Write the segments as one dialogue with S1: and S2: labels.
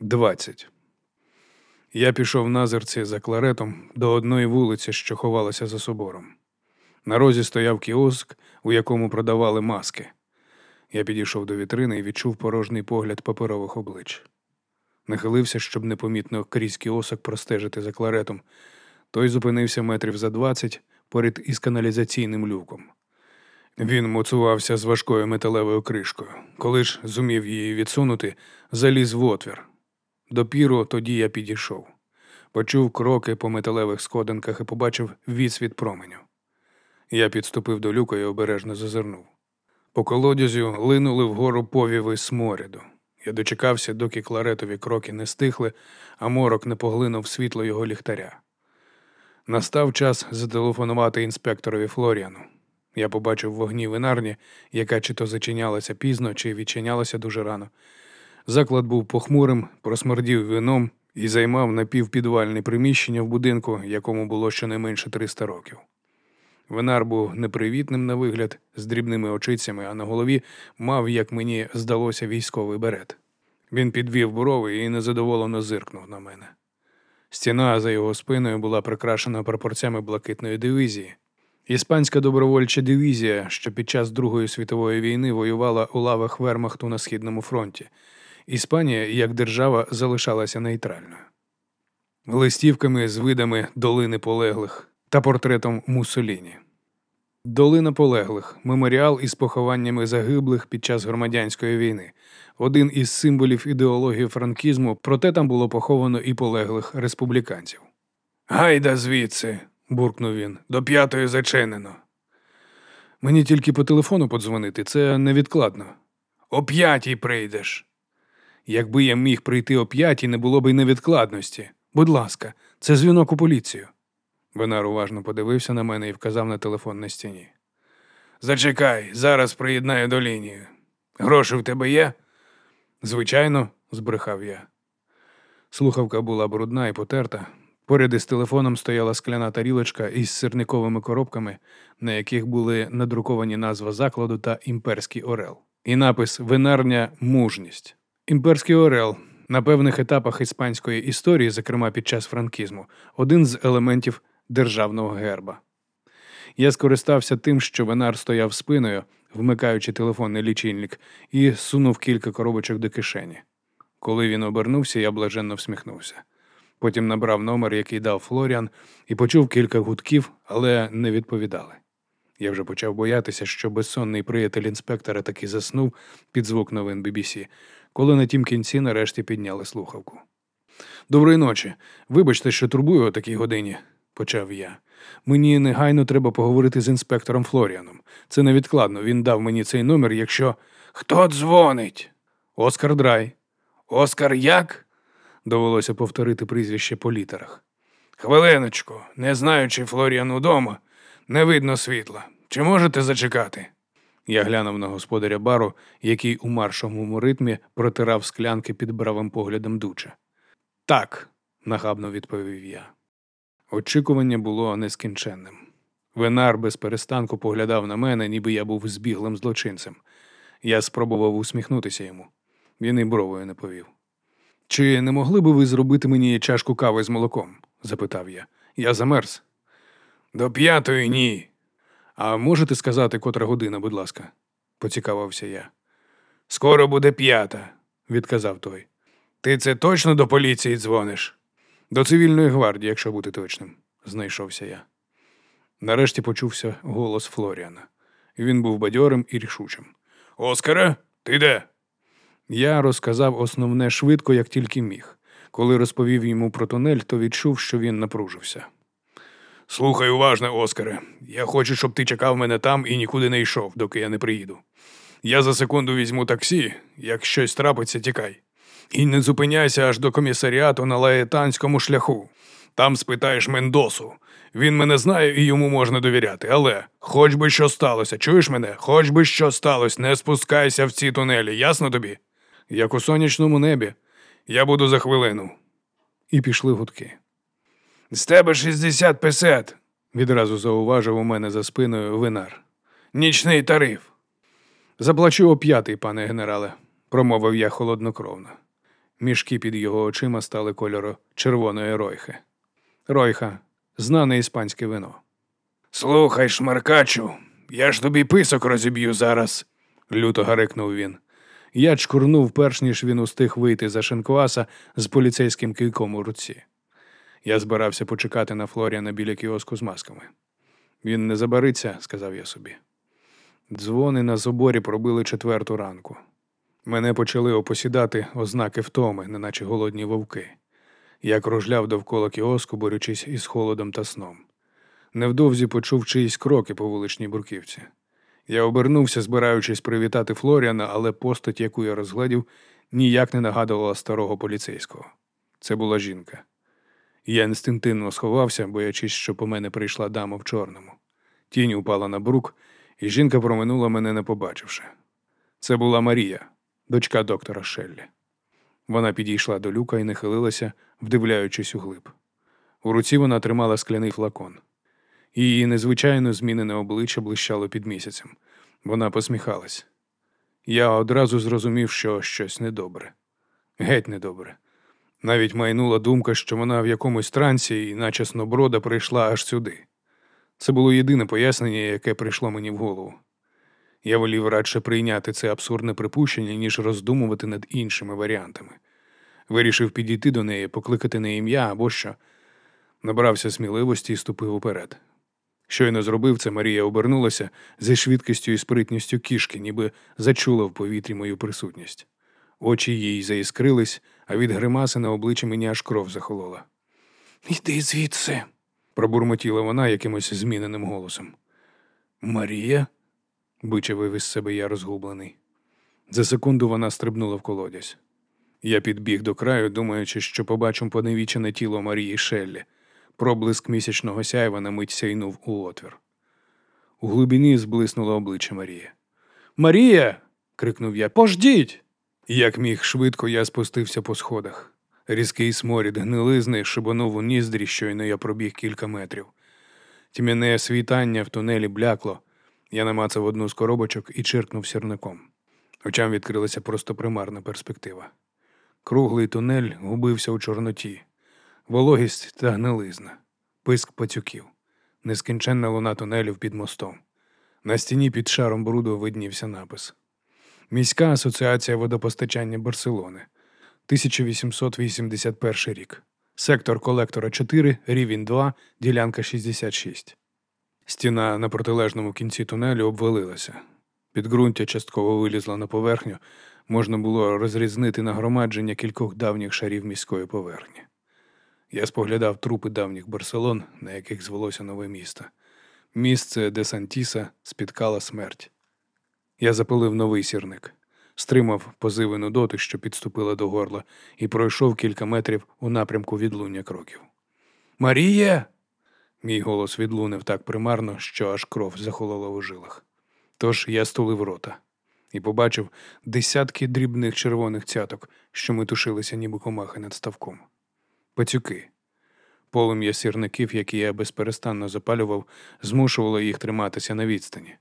S1: 20. Я пішов назирці за кларетом до одної вулиці, що ховалася за собором. На розі стояв кіоск, у якому продавали маски. Я підійшов до вітрини і відчув порожній погляд паперових облич. Нахилився, щоб непомітно крізь кіосок простежити за кларетом. Той зупинився метрів за двадцять поряд із каналізаційним люком. Він моцувався з важкою металевою кришкою. Коли ж зумів її відсунути, заліз в отвір. Допіру тоді я підійшов. Почув кроки по металевих сходинках і побачив відсвіт променю. Я підступив до люка і обережно зазирнув. По колодязю линули вгору повіви сморіду. Я дочекався, доки кларетові кроки не стихли, а морок не поглинув світло його ліхтаря. Настав час зателефонувати інспекторові Флоріану. Я побачив вогні винарні, яка чи то зачинялася пізно, чи відчинялася дуже рано. Заклад був похмурим, просмердів вином і займав напівпідвальне приміщення в будинку, якому було щонайменше 300 років. Винар був непривітним на вигляд, з дрібними очицями, а на голові мав, як мені здалося, військовий берет. Він підвів брови і незадоволено зиркнув на мене. Стіна за його спиною була прикрашена прапорцями блакитної дивізії. Іспанська добровольча дивізія, що під час Другої світової війни воювала у лавах Вермахту на Східному фронті. Іспанія, як держава, залишалася нейтральною. Листівками з видами долини полеглих та портретом Муссоліні. Долина полеглих меморіал із похованнями загиблих під час громадянської війни, один із символів ідеології франкізму, проте там було поховано і полеглих республіканців. Гайда звідси, буркнув він, до п'ятої зачинено. Мені тільки по телефону подзвонити, це невідкладно. О п'ятій прийдеш. Якби я міг прийти о п'ятій, не було б й невідкладності. Будь ласка, це дзвінок у поліцію. Венар уважно подивився на мене і вказав на телефон на стіні. Зачекай, зараз приєднаю до лінії. Гроші в тебе є? Звичайно, збрехав я. Слухавка була брудна і потерта. Поряд із телефоном стояла скляна тарілочка із сирниковими коробками, на яких були надруковані назва закладу та імперський орел. І напис Винарня мужність. Імперський орел на певних етапах іспанської історії, зокрема під час франкізму, один з елементів державного герба. Я скористався тим, що Венар стояв спиною, вмикаючи телефонний лічильник, і сунув кілька коробочок до кишені. Коли він обернувся, я блаженно всміхнувся. Потім набрав номер, який дав Флоріан, і почув кілька гудків, але не відповідали. Я вже почав боятися, що безсонний приятель інспектора таки заснув під звук новин BBC, коли на тім кінці нарешті підняли слухавку. Доброї ночі. Вибачте, що турбую о такій годині, почав я. Мені негайно треба поговорити з інспектором Флоріаном. Це невідкладно. Він дав мені цей номер, якщо. Хто дзвонить? Оскар Драй. Оскар як? Довелося повторити прізвище по літерах. Хвилиночку, не знаю, чи Флоріан удома, не видно світла. Чи можете зачекати? Я глянув на господаря бару, який у маршовому ритмі протирав склянки під бравим поглядом дуча. Так, нахабно відповів я. Очікування було нескінченним. Венар без перестанку поглядав на мене, ніби я був збіглим злочинцем. Я спробував усміхнутися йому. Він і бровою не повів. Чи не могли би ви зробити мені чашку кави з молоком? запитав я. Я замерз. До п'ятої ні. А можете сказати, котра година, будь ласка, поцікавився я. Скоро буде п'ята, відказав той. Ти це точно до поліції дзвониш? До цивільної гвардії, якщо бути точним, знайшовся я. Нарешті почувся голос Флоріана. Він був бадьорим і рішучим. Оскаре, ти де? Я розказав основне швидко, як тільки міг. Коли розповів йому про тунель, то відчув, що він напружився. Слухай уважно, Оскаре. Я хочу, щоб ти чекав мене там і нікуди не йшов, доки я не приїду. Я за секунду візьму таксі, як щось трапиться, тікай. І не зупиняйся аж до комісаріату на лаєтанському шляху. Там спитаєш Мендосу. Він мене знає і йому можна довіряти. Але хоч би що сталося, чуєш мене? Хоч би що сталося, не спускайся в ці тунелі, ясно тобі? Як у сонячному небі. Я буду за хвилину. І пішли гудки. З тебе 60 песет, відразу зауважив у мене за спиною винар. Нічний тариф. Заплачу о п'ятий, пане генерале, промовив я холоднокровно. Мішки під його очима стали кольору червоної ройхи. Ройха знане іспанське вино. Слухай, шмаркачу, я ж тобі писок розіб'ю зараз, люто гарикнув він. Я чкурнув, перш ніж він устиг вийти за шинкваса з поліцейським кийком у руці. Я збирався почекати на Флоріана біля кіоску з масками. Він не забариться, сказав я собі. Дзвони на соборі пробили четверту ранку. Мене почали опосідати ознаки втоми, неначе голодні вовки. Я кружляв довкола кіоску, борючись із холодом та сном. Невдовзі почув чиїсь кроки по вуличній бурківці. Я обернувся, збираючись привітати Флоріана, але постать, яку я розглядів, ніяк не нагадувала старого поліцейського. Це була жінка. Я інстинктивно сховався, боячись, що по мене прийшла дама в чорному. Тінь упала на брук, і жінка проминула мене, не побачивши. Це була Марія, дочка доктора Шеллі. Вона підійшла до люка і нахилилася, вдивляючись у глиб. У руці вона тримала скляний флакон. Її незвичайно змінене обличчя блищало під місяцем. Вона посміхалась. Я одразу зрозумів, що щось недобре. Геть недобре. Навіть майнула думка, що вона в якомусь трансі, і наче сноброда прийшла аж сюди. Це було єдине пояснення, яке прийшло мені в голову. Я волів радше прийняти це абсурдне припущення, ніж роздумувати над іншими варіантами. Вирішив підійти до неї, покликати на ім'я або що. Набрався сміливості і ступив уперед. Щойно зробив це, Марія обернулася зі швидкістю і спритністю кішки, ніби зачула в повітрі мою присутність. Очі їй заіскрились, а від гримаси на обличчі мені аж кров захолола. Іди звідси, пробурмотіла вона якимось зміненим голосом. Марія? бичевив із себе я розгублений. За секунду вона стрибнула в колодязь. Я підбіг до краю, думаючи, що побачу поневічене тіло Марії Шеллі. Проблиск місячного сяйва на мить сяйнув у отвір. У глибині зблиснуло обличчя Марії. Марія. крикнув я. Пождіть! Як міг швидко я спустився по сходах. Різкий сморід гнилизни шибанув у ніздрі, щойно я пробіг кілька метрів. Тьмяне світання в тунелі блякло. Я намацав одну з коробочок і чиркнув сірником. Очам відкрилася просто примарна перспектива. Круглий тунель губився у чорноті, вологість та гнилизна, писк пацюків, нескінченна луна тунелів під мостом. На стіні під шаром бруду виднівся напис Міська асоціація водопостачання Барселони, 1881 рік. Сектор колектора 4, рівень 2, ділянка 66. Стіна на протилежному кінці тунелю обвалилася. Підґрунтя частково вилізло на поверхню, можна було розрізнити нагромадження кількох давніх шарів міської поверхні. Я споглядав трупи давніх Барселон, на яких звелося нове місто. Місце де Сантіса спіткала смерть. Я запалив новий сірник, стримав позиви нудоти, що підступила до горла, і пройшов кілька метрів у напрямку відлуння кроків. Марія. Мій голос відлунив так примарно, що аж кров захолола у жилах. Тож я стулив рота і побачив десятки дрібних червоних цяток, що метушилися, ніби комахи над ставком. Пацюки. Полум'я сірників, які я безперестанно запалював, змушувало їх триматися на відстані.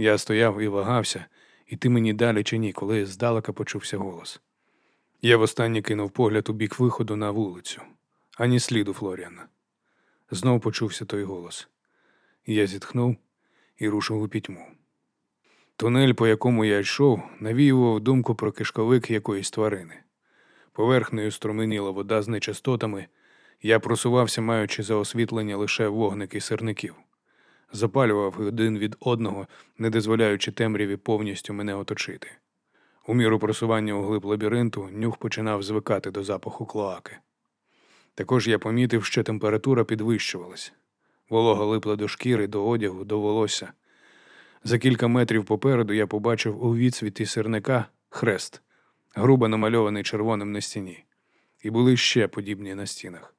S1: Я стояв і вагався, іти мені далі чи ні, коли здалека почувся голос. Я востаннє кинув погляд у бік виходу на вулицю, ані сліду Флоріана. Знов почувся той голос. Я зітхнув і рушив у пітьму. Тунель, по якому я йшов, навіював думку про кишковик якоїсь тварини. Поверхнею струменіла вода з нечистотами. Я просувався, маючи за освітлення лише вогники сирників. Запалював один від одного, не дозволяючи темряві повністю мене оточити. У міру просування у глиб лабіринту нюх починав звикати до запаху клоаки. Також я помітив, що температура підвищувалась. Волога липла до шкіри, до одягу, до волосся. За кілька метрів попереду я побачив у відсвіті сирника хрест, грубо намальований червоним на стіні, і були ще подібні на стінах.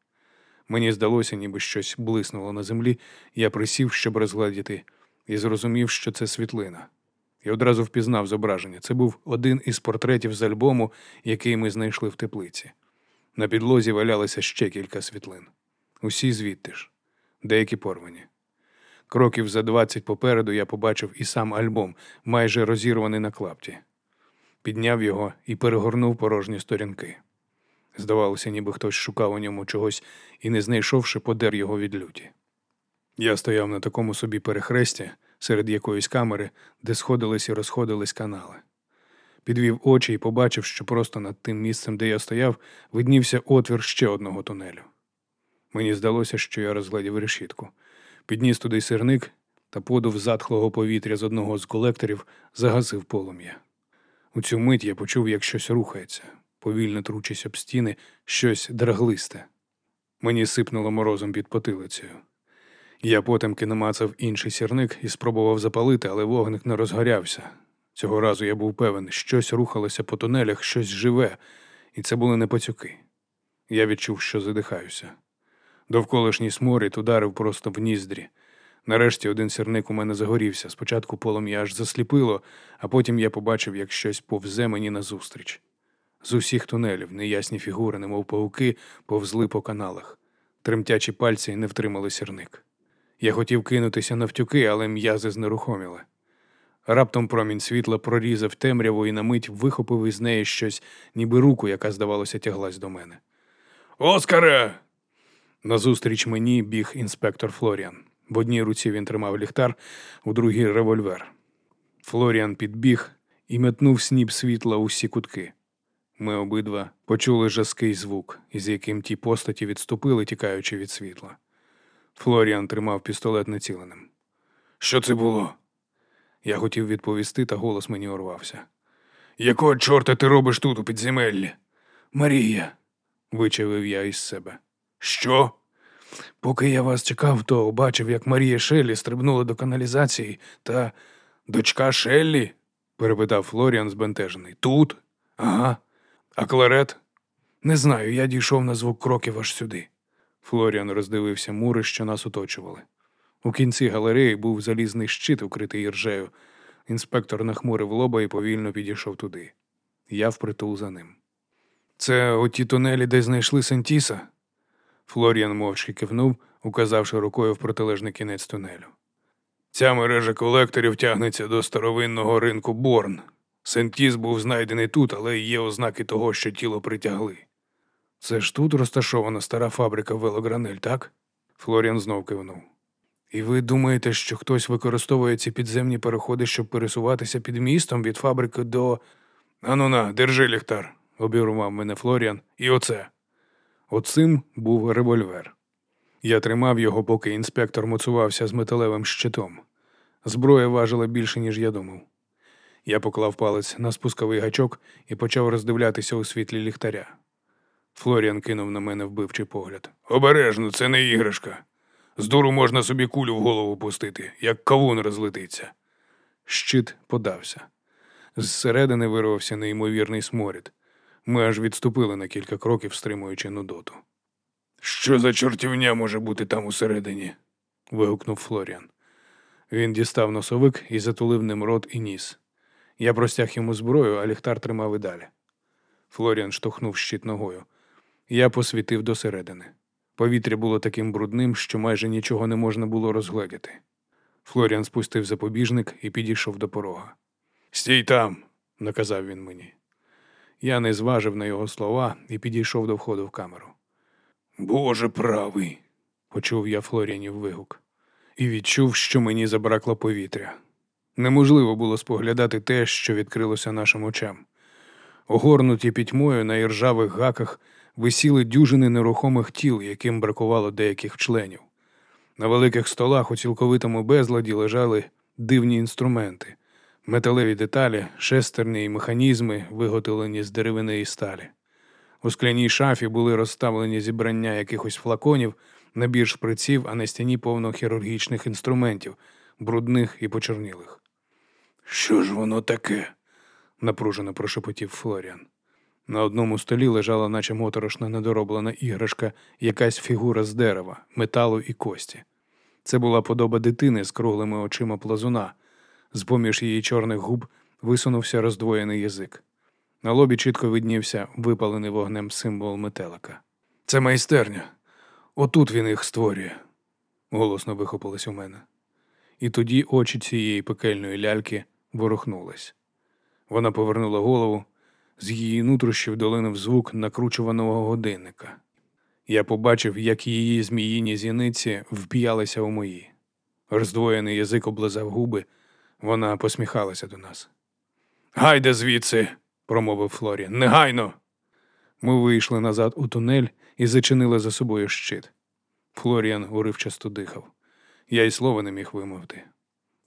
S1: Мені здалося, ніби щось блиснуло на землі, я присів, щоб розгледіти, і зрозумів, що це світлина. І одразу впізнав зображення. Це був один із портретів з альбому, який ми знайшли в теплиці. На підлозі валялося ще кілька світлин. Усі звідти ж, деякі порвані. Кроків за двадцять попереду я побачив і сам альбом, майже розірваний на клапті. Підняв його і перегорнув порожні сторінки. Здавалося, ніби хтось шукав у ньому чогось і, не знайшовши, подер його від люті. Я стояв на такому собі перехресті серед якоїсь камери, де сходились і розходились канали. Підвів очі і побачив, що просто над тим місцем, де я стояв, виднівся отвір ще одного тунелю. Мені здалося, що я розглядів решітку. Підніс туди сирник та подув затхлого повітря з одного з колекторів, загасив полум'я. У цю мить я почув, як щось рухається, повільно тручись об стіни, щось драглисте. Мені сипнуло морозом під потилицею. Я потемки намацав інший сірник і спробував запалити, але вогник не розгорявся. Цього разу я був певен, щось рухалося по тунелях, щось живе, і це були не пацюки. Я відчув, що задихаюся. Довколишній сморід ударив просто в ніздрі. Нарешті один сірник у мене загорівся. Спочатку полум'я аж засліпило, а потім я побачив, як щось повзе мені назустріч. З усіх тунелів неясні фігури, немов пауки, повзли по каналах. Тремтячі пальці не втримали сірник. Я хотів кинутися навтюки, але м'язи знерухоміли. Раптом промінь світла прорізав темряву і на мить вихопив із неї щось, ніби руку, яка, здавалося, тяглась до мене. Оскаре! Назустріч мені біг інспектор Флоріан. В одній руці він тримав ліхтар, у другій револьвер. Флоріан підбіг і метнув сніп світла у всі кутки. Ми обидва почули жаский звук, із яким ті постаті відступили, тікаючи від світла. Флоріан тримав пістолет націленим. Що це було? Я хотів відповісти, та голос мені урвався. Якого чорта ти робиш тут у підземеллі? Марія, вичавив я із себе. Що? Поки я вас чекав, то бачив, як Марія Шеллі стрибнула до каналізації та дочка Шеллі? перепитав Флоріан збентежений. Тут? Ага. А кларет? Не знаю, я дійшов на звук кроків аж сюди. Флоріан роздивився мури, що нас оточували. У кінці галереї був залізний щит, укритий іржею. Інспектор нахмурив лоба і повільно підійшов туди. Я впритул за ним. Це оті тунелі, де знайшли Сентіса? Флоріан мовчки кивнув, указавши рукою в протилежний кінець тунелю. Ця мережа колекторів тягнеться до старовинного ринку Борн. Сентіс був знайдений тут, але є ознаки того, що тіло притягли. Це ж тут розташована стара фабрика велогранель, так? Флоріан знов кивнув. І ви думаєте, що хтось використовує ці підземні переходи, щоб пересуватися під містом від фабрики до. Ану на, держи ліхтар, обірвав мене Флоріан, і оце. Оцим був револьвер. Я тримав його, поки інспектор моцувався з металевим щитом. Зброя важила більше, ніж я думав. Я поклав палець на спусковий гачок і почав роздивлятися у світлі ліхтаря. Флоріан кинув на мене вбивчий погляд. Обережно, це не іграшка. З дуру можна собі кулю в голову пустити, як кавун розлетиться. Щит подався. Зсередини вирвався неймовірний сморід. Ми аж відступили на кілька кроків, стримуючи нудоту. Що за чортівня може бути там усередині? вигукнув Флоріан. Він дістав носовик і затулив ним рот і ніс. Я простяг йому зброю, а ліхтар тримав і далі. Флоріан штовхнув щит ногою. Я посвітив досередини. Повітря було таким брудним, що майже нічого не можна було розгледіти. Флоріан спустив запобіжник і підійшов до порога. Стій там, наказав він мені. Я не зважив на його слова і підійшов до входу в камеру. Боже правий, почув я Флоріанів вигук, і відчув, що мені забракло повітря. Неможливо було споглядати те, що відкрилося нашим очам. Огорнуті пітьмою на іржавих гаках висіли дюжини нерухомих тіл, яким бракувало деяких членів. На великих столах у цілковитому безладі лежали дивні інструменти, металеві деталі, шестерні й механізми, виготовлені з деревини і сталі. У скляній шафі були розставлені зібрання якихось флаконів, набір шприців, а на стіні повно хірургічних інструментів, брудних і почорнілих. Що ж воно таке? напружено прошепотів Флоріан. На одному столі лежала, наче моторошна недороблена іграшка, якась фігура з дерева, металу і кості. Це була подоба дитини з круглими очима плазуна. З поміж її чорних губ висунувся роздвоєний язик. На лобі чітко виднівся випалений вогнем символ метелика. Це майстерня. Отут він їх створює, голосно вихопилось у мене. І тоді очі цієї пекельної ляльки ворухнулись. Вона повернула голову, З її нутрощів долинув звук накручуваного годинника. Я побачив, як її зміїні зіниці вп'ялися у мої. Роздвоєний язик облизав губи, вона посміхалася до нас. Гайде звідси, промовив Флоріан. Негайно. Ми вийшли назад у тунель і зачинили за собою щит. Флоріан уривчасто дихав. Я й слова не міг вимовити.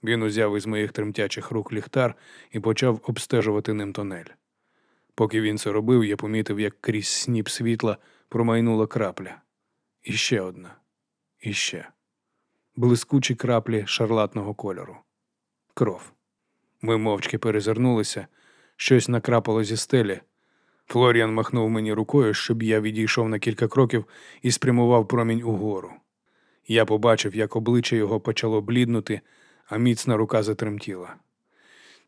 S1: Він узяв із моїх тремтячих рук ліхтар і почав обстежувати ним тунель. Поки він це робив, я помітив, як крізь сніп світла промайнула крапля. І ще одна. І ще. Блискучі краплі шарлатного кольору. Кров. Ми мовчки перезирнулися, щось накрапало зі стелі. Флоріан махнув мені рукою, щоб я відійшов на кілька кроків і спрямував промінь угору. Я побачив, як обличчя його почало бліднути, а міцна рука затремтіла.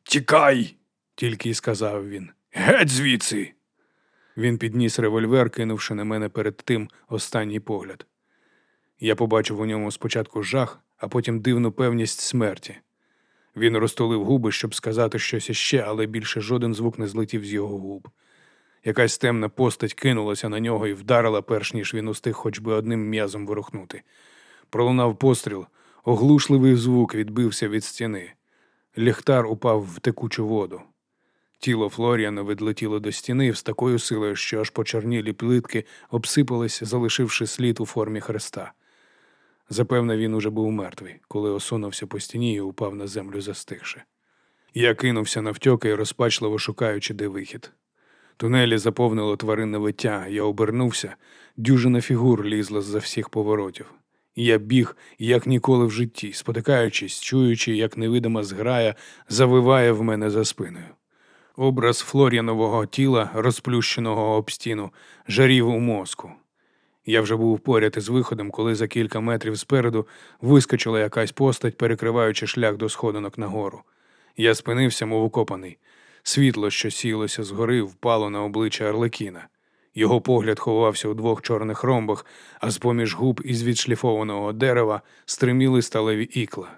S1: Тікай, тільки й сказав він. Геть звідси. Він підніс револьвер, кинувши на мене перед тим останній погляд. Я побачив у ньому спочатку жах, а потім дивну певність смерті. Він розтулив губи, щоб сказати щось іще, але більше жоден звук не злетів з його губ. Якась темна постать кинулася на нього і вдарила, перш ніж він устиг хоч би одним м'язом вирухнути. Пролунав постріл, оглушливий звук відбився від стіни. Ліхтар упав в текучу воду. Тіло Флоріана відлетіло до стіни з такою силою, що аж почорнілі плитки обсипались, залишивши слід у формі хреста. Запевне, він уже був мертвий, коли осунувся по стіні і упав на землю застигши. Я кинувся навтьоки, розпачливо шукаючи, де вихід. Тунелі заповнило тваринне виття, я обернувся, дюжина фігур лізла з-за всіх поворотів. Я біг, як ніколи в житті, спотикаючись, чуючи, як невидима зграя завиває в мене за спиною. Образ Флоріанового тіла, розплющеного об стіну, жарів у мозку. Я вже був поряд із виходом, коли за кілька метрів спереду вискочила якась постать, перекриваючи шлях до сходинок нагору. Я спинився, мов укопаний. Світло, що сілося згори, впало на обличчя Арлекіна. Його погляд ховався у двох чорних ромбах, а з поміж губ із відшліфованого дерева стриміли сталеві ікла.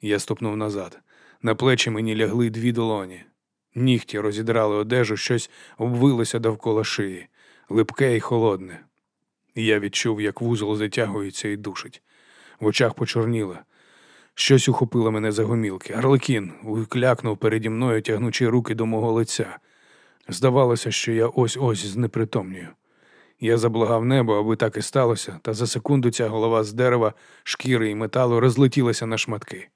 S1: Я ступнув назад. На плечі мені лягли дві долоні. Нігті розідрали одежу, щось обвилося довкола шиї, липке і холодне. Я відчув, як вузол затягується і душить. В очах почорніло. Щось ухопило мене за гомілки. Арлекін уклякнув переді мною, тягнучи руки до мого лиця. Здавалося, що я ось ось знепритомнюю. Я заблагав небо, аби так і сталося, та за секунду ця голова з дерева, шкіри і металу розлетілася на шматки.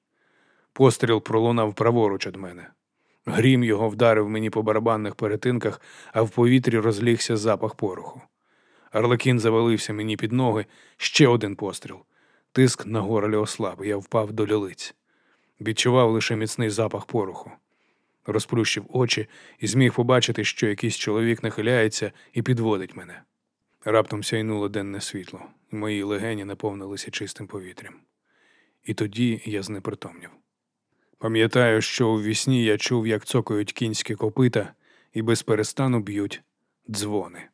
S1: Постріл пролунав праворуч від мене. Грім його вдарив мені по барабанних перетинках, а в повітрі розлігся запах пороху. Арлекін завалився мені під ноги, ще один постріл. Тиск на горлі ослаб, я впав до лілиць. Відчував лише міцний запах пороху. Розплющив очі і зміг побачити, що якийсь чоловік нахиляється і підводить мене. Раптом сяйнуло денне світло, і мої легені наповнилися чистим повітрям. І тоді я знепритомнів. Пам'ятаю, що у вісні я чув, як цокають кінські копита і безперестану б'ють дзвони.